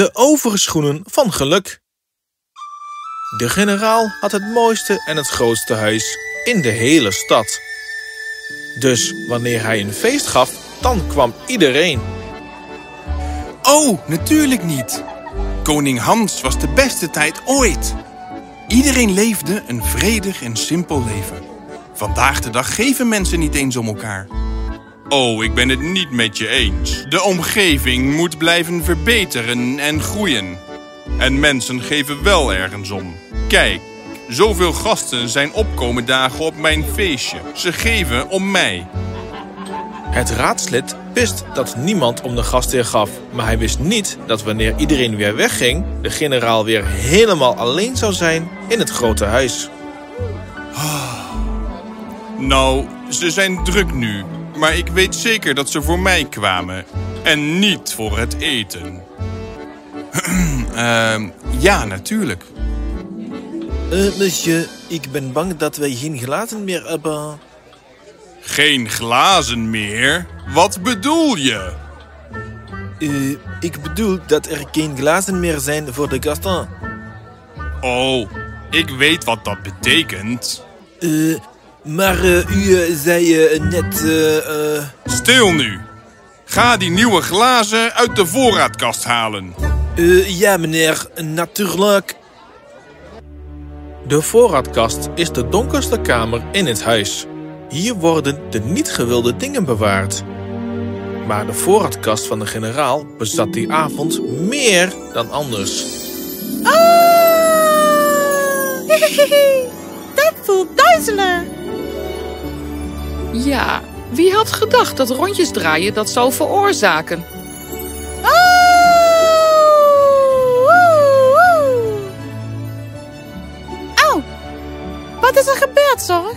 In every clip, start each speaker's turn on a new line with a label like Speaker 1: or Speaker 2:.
Speaker 1: De overschoenen van geluk. De generaal had het mooiste en het grootste huis in de hele stad. Dus wanneer hij een feest gaf, dan kwam iedereen.
Speaker 2: Oh, natuurlijk niet. Koning Hans was de beste tijd ooit. Iedereen leefde een vredig en simpel leven. Vandaag de dag geven mensen niet eens om elkaar. Oh, ik ben het niet met je eens. De omgeving moet blijven verbeteren en groeien. En mensen geven wel ergens om. Kijk, zoveel gasten zijn opkomen dagen op mijn feestje. Ze geven om mij.
Speaker 1: Het raadslid wist dat niemand om de gastheer gaf. Maar hij wist niet dat wanneer iedereen weer wegging... de generaal weer helemaal alleen zou zijn in het grote huis.
Speaker 2: Nou, ze zijn druk nu. Maar ik weet zeker dat ze voor mij kwamen. En niet voor het eten. Ehm, ja, natuurlijk.
Speaker 1: Uh, monsieur, ik ben bang dat wij geen glazen meer hebben.
Speaker 2: Geen glazen meer? Wat bedoel je?
Speaker 1: Uh, ik bedoel dat er geen glazen meer zijn voor de gasten.
Speaker 2: Oh, ik weet wat dat betekent.
Speaker 1: Uh, maar uh, u zei net...
Speaker 2: Stil nu. Ga die nieuwe glazen uit de voorraadkast halen.
Speaker 1: ja, meneer. Natuurlijk. De voorraadkast is de donkerste kamer in het huis. Hier worden de niet gewilde dingen bewaard. Maar de voorraadkast van de generaal bezat die avond meer dan anders.
Speaker 3: Oh! Dat voelt duizelen.
Speaker 4: Ja, wie had gedacht dat rondjes draaien dat zou veroorzaken?
Speaker 3: Oh! Wat is er gebeurd, Zorg?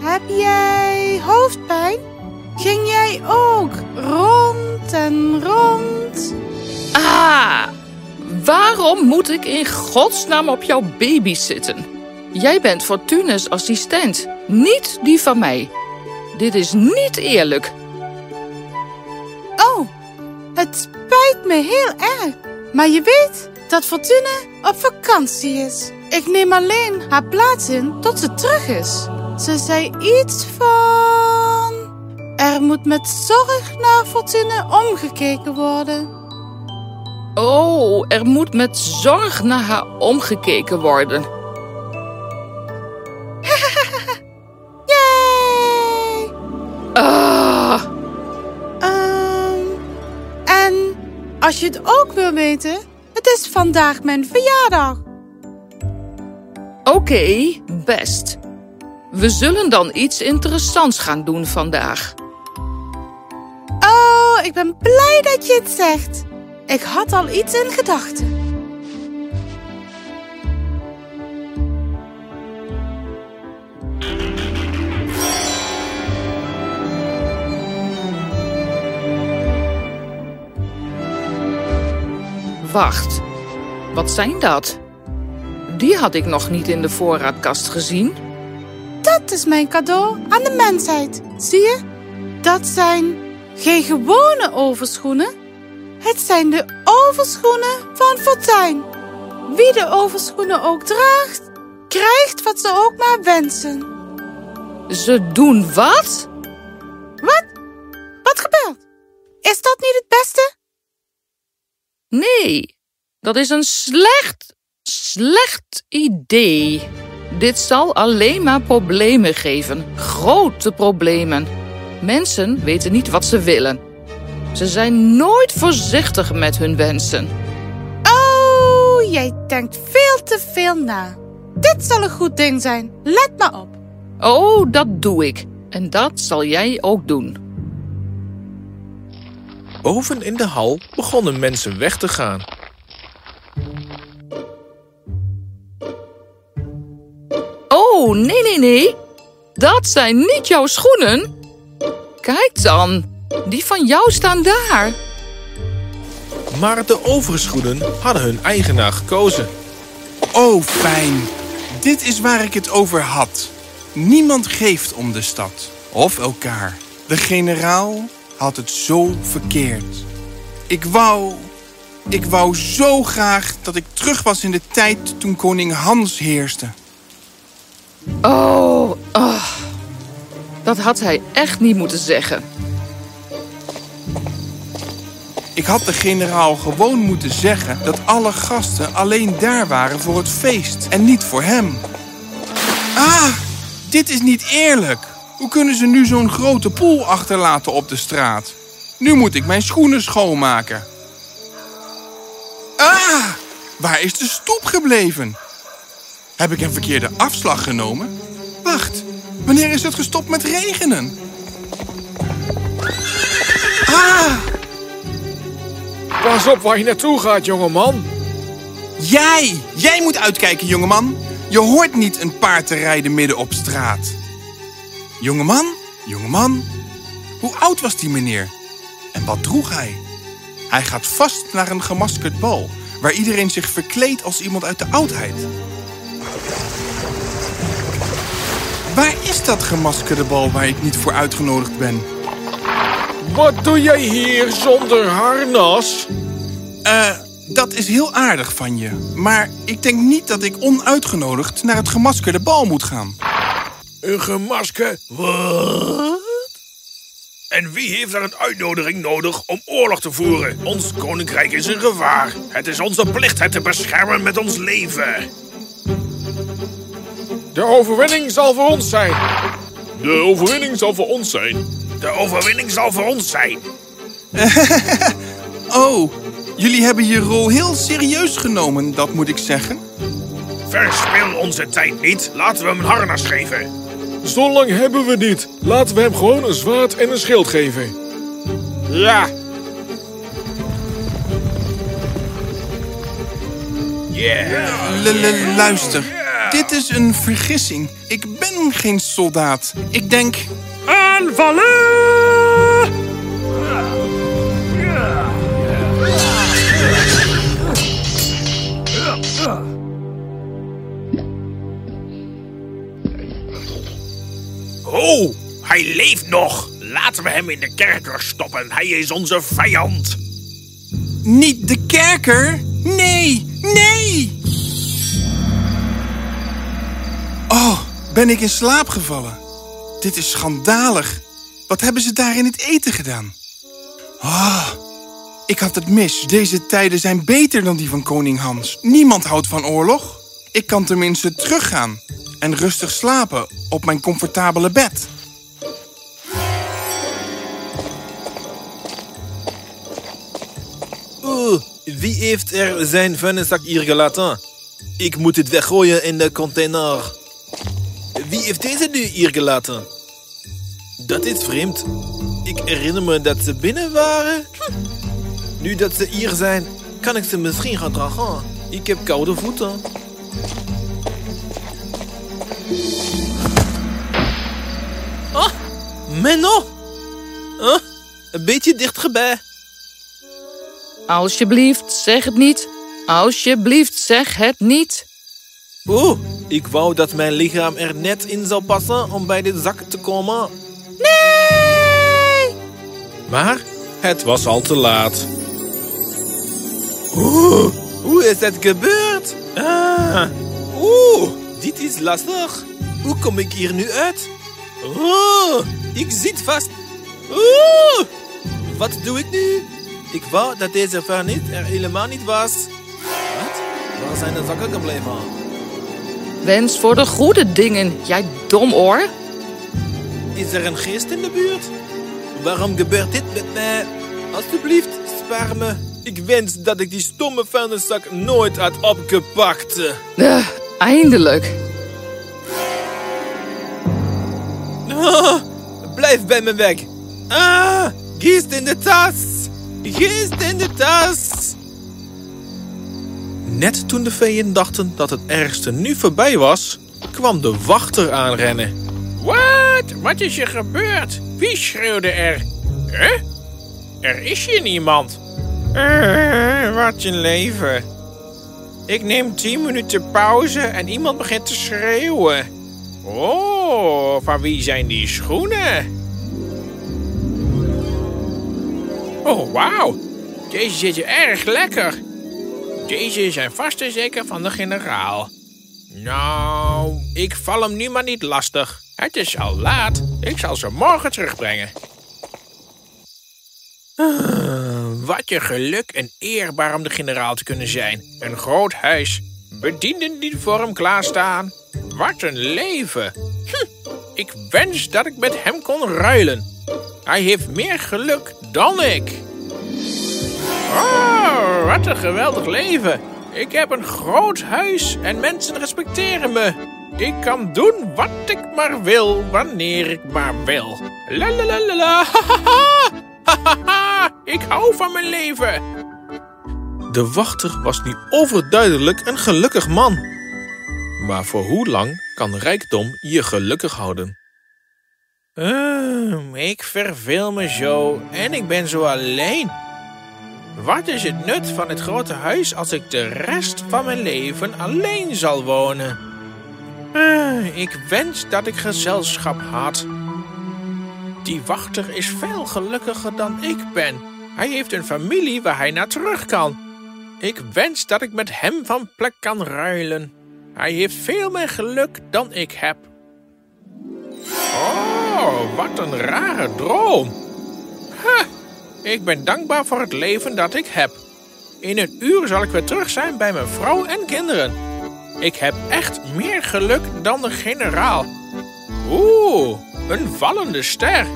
Speaker 3: Heb jij hoofdpijn? Ging jij ook rond en rond?
Speaker 4: Ah! Waarom moet ik in godsnaam op jouw baby zitten? Jij bent Fortune's assistent, niet die van mij. Dit is niet eerlijk.
Speaker 3: Oh, het spijt me heel erg. Maar je weet dat Fortune op vakantie is. Ik neem alleen haar plaats in tot ze terug is. Ze zei iets van... Er moet met zorg naar Fortune omgekeken worden.
Speaker 4: Oh, er moet met zorg naar haar omgekeken worden.
Speaker 3: Het ook wil weten, het is vandaag mijn verjaardag.
Speaker 4: oké, best. We zullen dan iets interessants gaan doen vandaag.
Speaker 3: Oh, ik ben blij dat je het zegt. Ik had al iets in gedachten.
Speaker 4: Wacht, wat zijn dat? Die had ik nog niet in de voorraadkast gezien.
Speaker 3: Dat is mijn cadeau aan de mensheid. Zie je? Dat zijn geen gewone overschoenen. Het zijn de overschoenen van Fortuin. Wie de overschoenen ook draagt, krijgt wat ze ook maar wensen.
Speaker 4: Ze doen wat?
Speaker 3: Wat? Wat gebeurt? Is dat niet het beste?
Speaker 4: Nee, dat is een slecht, slecht idee. Dit zal alleen maar problemen geven. Grote problemen. Mensen weten niet wat ze willen. Ze zijn nooit voorzichtig met hun wensen.
Speaker 3: Oh, jij denkt veel te veel na. Dit zal een goed ding zijn. Let maar op.
Speaker 4: Oh, dat doe ik. En dat zal jij ook doen.
Speaker 1: Boven in de hal begonnen mensen weg te gaan.
Speaker 4: Oh, nee, nee, nee. Dat zijn niet jouw schoenen. Kijk dan, die van jou staan daar.
Speaker 1: Maar de overschoenen hadden hun eigenaar gekozen.
Speaker 2: Oh, fijn. Dit is waar ik het over had. Niemand geeft om de stad. Of elkaar. De generaal had het zo verkeerd. Ik wou... Ik wou zo graag dat ik terug was in de tijd toen koning Hans heerste.
Speaker 4: Oh, oh. Dat had hij echt niet moeten zeggen.
Speaker 2: Ik had de generaal gewoon moeten zeggen dat alle gasten alleen daar waren voor het feest en niet voor hem. Ah, dit is niet eerlijk. Hoe kunnen ze nu zo'n grote poel achterlaten op de straat? Nu moet ik mijn schoenen schoonmaken. Ah, waar is de stoep gebleven? Heb ik een verkeerde afslag genomen? Wacht, wanneer is het gestopt met regenen? Ah!
Speaker 1: Pas op waar je naartoe gaat, jongeman.
Speaker 2: Jij! Jij moet uitkijken, jongeman. Je hoort niet een paard te rijden midden op straat. Jongeman, jongeman. Hoe oud was die meneer? En wat droeg hij? Hij gaat vast naar een gemaskerd bal... waar iedereen zich verkleedt als iemand uit de oudheid. Waar is dat gemaskerde bal waar ik niet voor uitgenodigd ben?
Speaker 1: Wat doe jij hier zonder harnas?
Speaker 2: Eh, dat is heel aardig van je. Maar ik denk niet dat ik onuitgenodigd naar het gemaskerde bal moet gaan.
Speaker 1: Een gemasker? Wat? En wie heeft er een uitnodiging nodig om oorlog te voeren? Ons koninkrijk is in gevaar. Het is onze plicht het te beschermen met ons leven. De overwinning zal voor ons zijn. De overwinning zal voor ons zijn. De overwinning zal voor ons zijn.
Speaker 2: Oh, jullie hebben je rol heel serieus genomen, dat moet ik zeggen.
Speaker 1: Verspil onze tijd niet. Laten we hem een harnas geven. Zo lang hebben we niet. Laten we hem gewoon een zwaard en een schild geven. Ja. Yeah.
Speaker 2: L- luister, dit is een vergissing. Ik ben geen soldaat. Ik denk...
Speaker 1: Aanvallen! Nog. Laten we hem in de kerker stoppen. Hij is onze vijand.
Speaker 2: Niet de kerker? Nee, nee! Oh, ben ik in slaap gevallen? Dit is schandalig. Wat hebben ze daar in het eten gedaan? Ah, ik had het mis. Deze tijden zijn beter dan die van koning Hans. Niemand houdt van oorlog. Ik kan tenminste teruggaan en rustig slapen op mijn comfortabele bed.
Speaker 5: Wie heeft er zijn vuilniszak hier gelaten? Ik moet het weggooien in de container. Wie heeft deze nu hier gelaten? Dat is vreemd. Ik herinner me dat ze binnen waren. Nu dat ze hier zijn, kan ik ze misschien gaan dragen. Ik heb koude voeten. Ah, Menno! Huh? Een beetje dichterbij.
Speaker 4: Alsjeblieft, zeg het niet. Alsjeblieft, zeg het niet.
Speaker 5: Oeh, ik wou dat mijn lichaam er net in zou passen om bij dit zak te komen.
Speaker 3: Nee!
Speaker 1: Maar het was al te laat.
Speaker 5: Oeh, hoe is het gebeurd? Ah, oeh, dit is lastig. Hoe kom ik hier nu uit? Oeh, ik zit vast. Oeh, wat doe ik nu? Ik wou dat deze vuilnis er helemaal niet was. Wat? Waar zijn de zakken gebleven?
Speaker 4: Wens voor de goede dingen, jij domoor.
Speaker 5: Is er een geest in de buurt? Waarom gebeurt dit met mij? Alsjeblieft, spaar me. Ik wens dat ik die stomme vuilniszak nooit had opgepakt.
Speaker 4: Eindelijk.
Speaker 5: Ah, blijf bij me weg. Ah, geest in de tas. Geest in de tas.
Speaker 1: Net toen de veeën dachten dat het ergste nu voorbij was, kwam de wachter aanrennen. Wat? Wat is er gebeurd? Wie schreeuwde er? Huh? Er is hier niemand. Eh, wat een leven. Ik neem 10 minuten pauze en iemand begint te schreeuwen. Oh, van wie zijn die schoenen? Oh, wauw. Deze zitten erg lekker. Deze zijn vast en zeker van de generaal. Nou, ik val hem nu maar niet lastig. Het is al laat. Ik zal ze morgen terugbrengen. Ah, wat je geluk en eerbaar om de generaal te kunnen zijn. Een groot huis. Bedienden die voor hem klaarstaan. Wat een leven. Hm, ik wens dat ik met hem kon ruilen. Hij heeft meer geluk dan ik. Oh, wat een geweldig leven. Ik heb een groot huis en mensen respecteren me. Ik kan doen wat ik maar wil, wanneer ik maar wil. La la la la la. Ik hou van mijn leven. De wachter was nu overduidelijk een gelukkig man. Maar voor hoe lang kan rijkdom je gelukkig houden? Ehm, ik verveel me zo en ik ben zo alleen. Wat is het nut van het grote huis als ik de rest van mijn leven alleen zal wonen? Ah, ik wens dat ik gezelschap had. Die wachter is veel gelukkiger dan ik ben. Hij heeft een familie waar hij naar terug kan. Ik wens dat ik met hem van plek kan ruilen. Hij heeft veel meer geluk dan ik heb. Oh, wat een rare droom. Huh, ik ben dankbaar voor het leven dat ik heb. In een uur zal ik weer terug zijn bij mijn vrouw en kinderen. Ik heb echt meer geluk dan de generaal. Oeh, een vallende ster.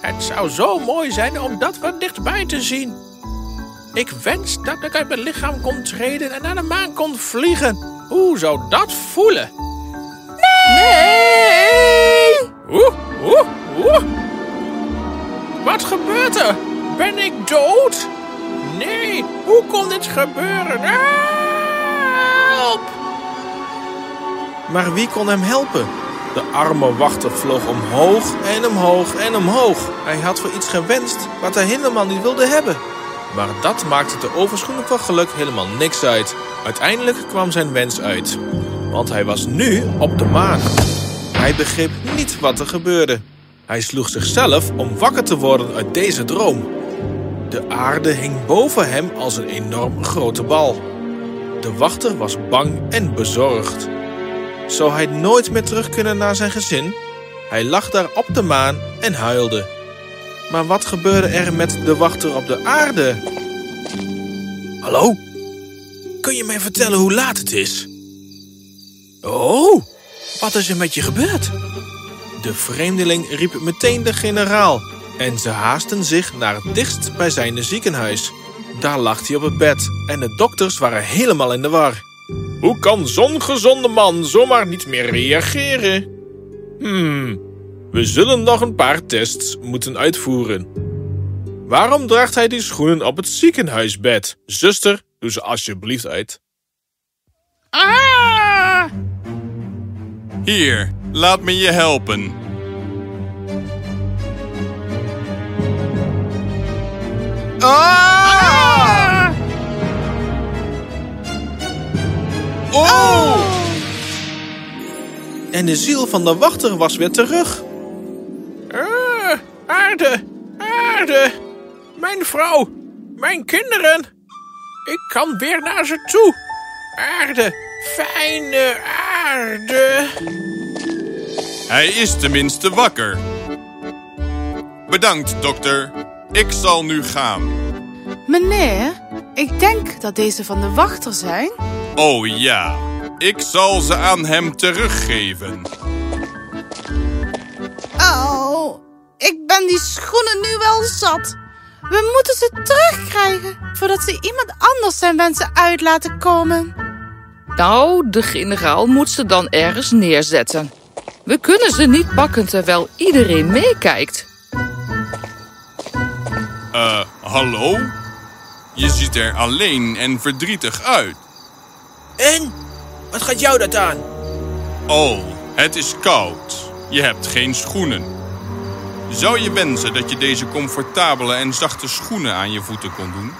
Speaker 1: Het zou zo mooi zijn om dat wat dichtbij te zien. Ik wens dat ik uit mijn lichaam kon treden en naar de maan kon vliegen. Hoe zou dat voelen?
Speaker 4: Nee!
Speaker 1: Oeh, oeh. Ben ik dood? Nee, hoe kon dit gebeuren? Help! Maar wie kon hem helpen? De arme wachter vloog omhoog en omhoog en omhoog. Hij had voor iets gewenst wat hij helemaal niet wilde hebben. Maar dat maakte de overschoenen van geluk helemaal niks uit. Uiteindelijk kwam zijn wens uit. Want hij was nu op de maan. Hij begreep niet wat er gebeurde. Hij sloeg zichzelf om wakker te worden uit deze droom. De aarde hing boven hem als een enorm grote bal. De wachter was bang en bezorgd. Zou hij nooit meer terug kunnen naar zijn gezin? Hij lag daar op de maan en huilde. Maar wat gebeurde er met de wachter op de aarde? Hallo? Kun je mij vertellen hoe laat het is? Oh, wat is er met je gebeurd? De vreemdeling riep meteen de generaal en ze haasten zich naar het dichtstbijzijnde ziekenhuis. Daar lag hij op het bed en de dokters waren helemaal in de war. Hoe kan zo'n gezonde man zomaar niet meer reageren? Hmm, we zullen nog een paar tests moeten uitvoeren. Waarom draagt hij die schoenen op het ziekenhuisbed? Zuster, doe ze alsjeblieft uit.
Speaker 4: Ah!
Speaker 2: Hier, laat me je helpen.
Speaker 4: Ah!
Speaker 2: Oh!
Speaker 1: En de ziel van de wachter was weer terug. Ah, aarde, aarde, mijn vrouw, mijn kinderen. Ik kan weer naar ze toe. Aarde, fijne aarde.
Speaker 2: Hij is tenminste wakker. Bedankt, dokter. Ik zal nu gaan.
Speaker 3: Meneer, ik denk dat deze van de wachter zijn.
Speaker 2: Oh ja, ik zal ze aan hem teruggeven.
Speaker 3: Oh, ik ben die schoenen nu wel zat. We moeten ze terugkrijgen voordat ze iemand anders zijn wensen uit laten komen.
Speaker 4: Nou, de generaal moet ze dan ergens neerzetten. We kunnen ze niet pakken terwijl iedereen meekijkt.
Speaker 2: Eh, hallo? Je ziet er alleen en verdrietig uit.
Speaker 1: En? Wat gaat jou dat aan?
Speaker 2: Oh, het is koud. Je hebt geen schoenen. Zou je wensen dat je deze comfortabele en zachte schoenen aan je voeten kon doen?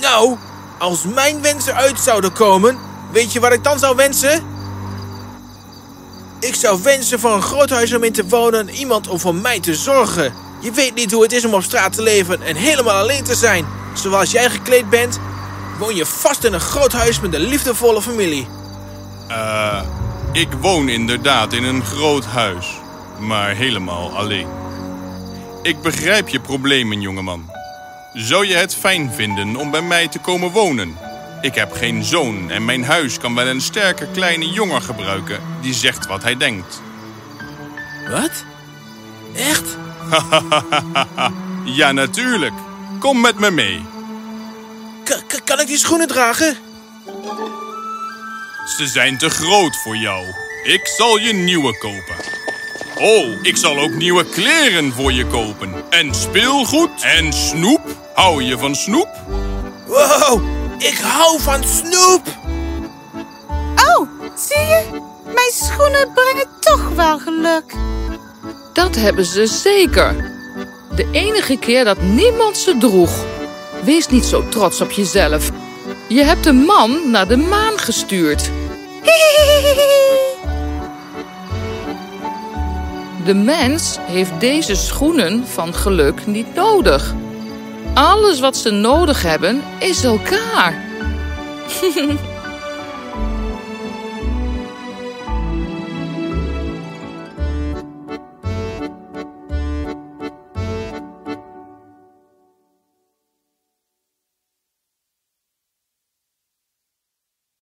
Speaker 1: Nou, als mijn wensen uit zouden komen, weet je wat ik dan zou wensen? Ik zou wensen voor een groot huis om in te wonen en iemand om voor mij te zorgen. Je weet niet hoe het is om op straat te leven en helemaal alleen te zijn. Zoals jij gekleed bent, woon je vast in een groot huis met een liefdevolle familie.
Speaker 2: Eh, ik woon inderdaad in een groot huis, maar helemaal alleen. Ik begrijp je problemen, jongeman. Zou je het fijn vinden om bij mij te komen wonen? Ik heb geen zoon en mijn huis kan wel een sterke kleine jongen gebruiken die zegt wat hij denkt.
Speaker 1: Wat? Echt?
Speaker 2: Ja, natuurlijk. Kom met me mee.
Speaker 1: K- kan ik die schoenen dragen?
Speaker 2: Ze zijn te groot voor jou. Ik zal je nieuwe kopen. Oh, ik zal ook nieuwe kleren voor je kopen. En speelgoed en snoep. Hou je van snoep?
Speaker 1: Wow, ik hou van snoep.
Speaker 3: Oh, zie je? Mijn schoenen brengen toch wel geluk.
Speaker 4: Dat hebben ze zeker. De enige keer dat niemand ze droeg. Wees niet zo trots op jezelf. Je hebt een man naar de maan gestuurd. De mens heeft deze schoenen van geluk niet nodig. Alles wat ze nodig hebben is elkaar.